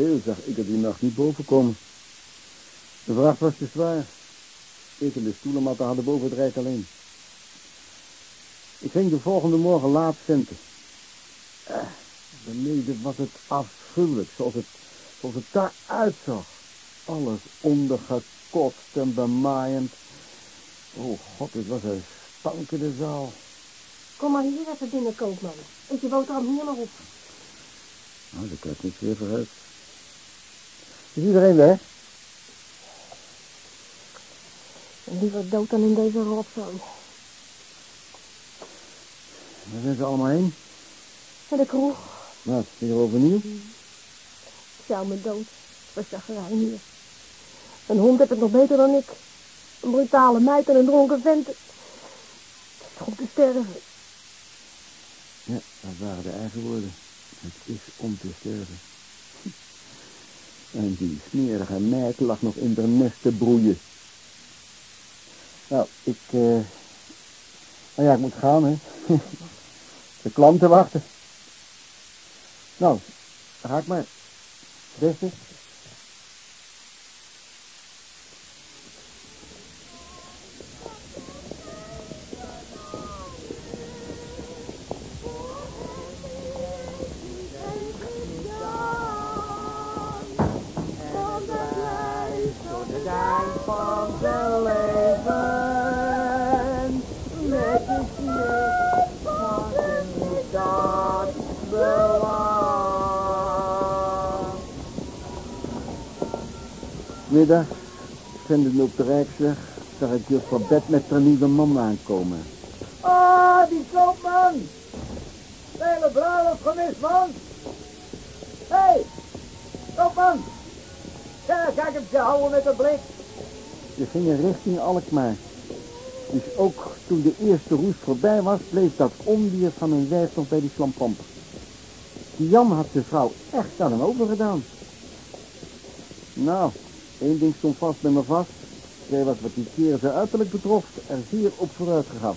veel zag ik er die nacht niet boven komen. De vracht was te zwaar. Ik en de stoelenmatten hadden boven het rijk alleen. Ik ging de volgende morgen laat venten. Eh, beneden was het afschuwelijk, zoals het, zoals het daar uitzag. Alles ondergekotst en bemaaiend. Oh god, het was een stankende zaal. Kom maar hier even binnen, koopman. Eet je boterham hier maar op. Nou, dat krijgt niks weer vooruit. Is iedereen weg? Liever dood dan in deze rotzooi. Waar zijn ze allemaal heen? En de kroeg. Nou, weer overnieuw. Ik zou me dood. Wat chagrijn hier. Een hond heeft het nog beter dan ik. Een brutale meid en een dronken vent. Het is om te sterven. Ja, dat waren de eigen woorden. Het is om te sterven. En die smerige meid lag nog in de nest te broeien. Nou, ik, eh... Nou ja, ik moet gaan, hè. De klanten wachten. Nou, ga ik maar. Beste. Middag, zenden op de Rijksweg, zag ik juffrouw bed met haar nieuwe man aankomen. Ah, die koopman! De hele bruiloft gemist, man! Hé, hey, koopman! Ja, kijk hem te houden met een blik. Ze gingen richting Alkmaar. Dus ook toen de eerste roes voorbij was, bleef dat ondier van een wijf nog bij die slampamper. Die Jan had de vrouw echt aan hem overgedaan. Nou, één ding stond vast bij me vast. Zij was wat die keer zijn uiterlijk betrof er zeer op vooruit gegaan.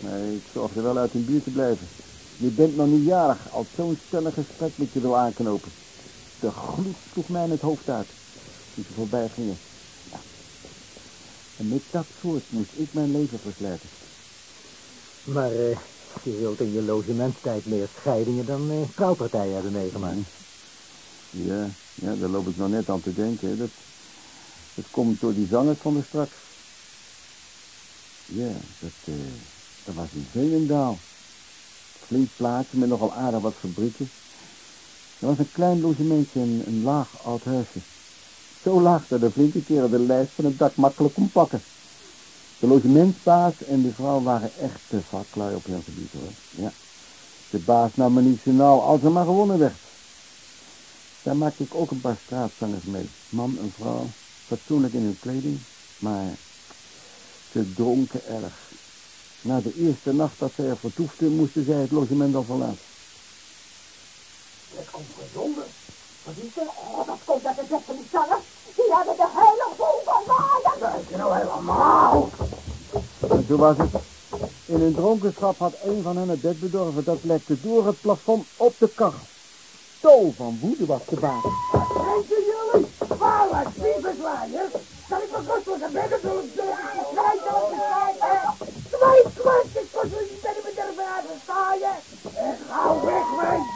Maar ik zorgde wel uit hun buurt te blijven. Je bent nog niet jarig als zo'n stellig gesprek met je wil aanknopen. De gloed sloeg mij in het hoofd uit toen ze voorbij gingen. Ja. En met dat soort moest ik mijn leven verslijten. Maar eh, je zult in je logementstijd meer scheidingen dan eh, trouwpartijen hebben meegemaakt. Ja, ja, daar loop ik nog net aan te denken. Dat, komt door die zangers van de straks. Ja, dat, eh, dat was in Veenendaal. Flink plaatsje met nogal aardig wat fabrieken. Er was een klein logementje, een, een laag oud huisje. Zo laag dat de flinke kerel de lijst van het dak makkelijk kon pakken. De logementsbaas en de vrouw waren echt te vaklui op hun gebied hoor. Ja. De baas nam me niet zo nauw als er maar gewonnen werd. Daar maakte ik ook een paar straatzangers mee. Man en vrouw, fatsoenlijk in hun kleding, maar ze dronken erg. Na de eerste nacht dat zij er vertoefden, moesten zij het logement al verlaten. Dat komt gezonde. Wat is dat? Oh, dat komt uit de bed van die zangers. Die hebben de hele boel van. Dat is nou helemaal. En toen was het. In hun dronkenschap had een van hen het bed bedorven. Dat lekte door het plafond op de kachel. Tol van woede was de baas. Denken jullie? Waar was die bezwaaier? Kan ik me rustig een bedden doen? Krijg op de schijf, Twee kwastjes voor jullie bedden met de vader staan. En ga weg, meisje.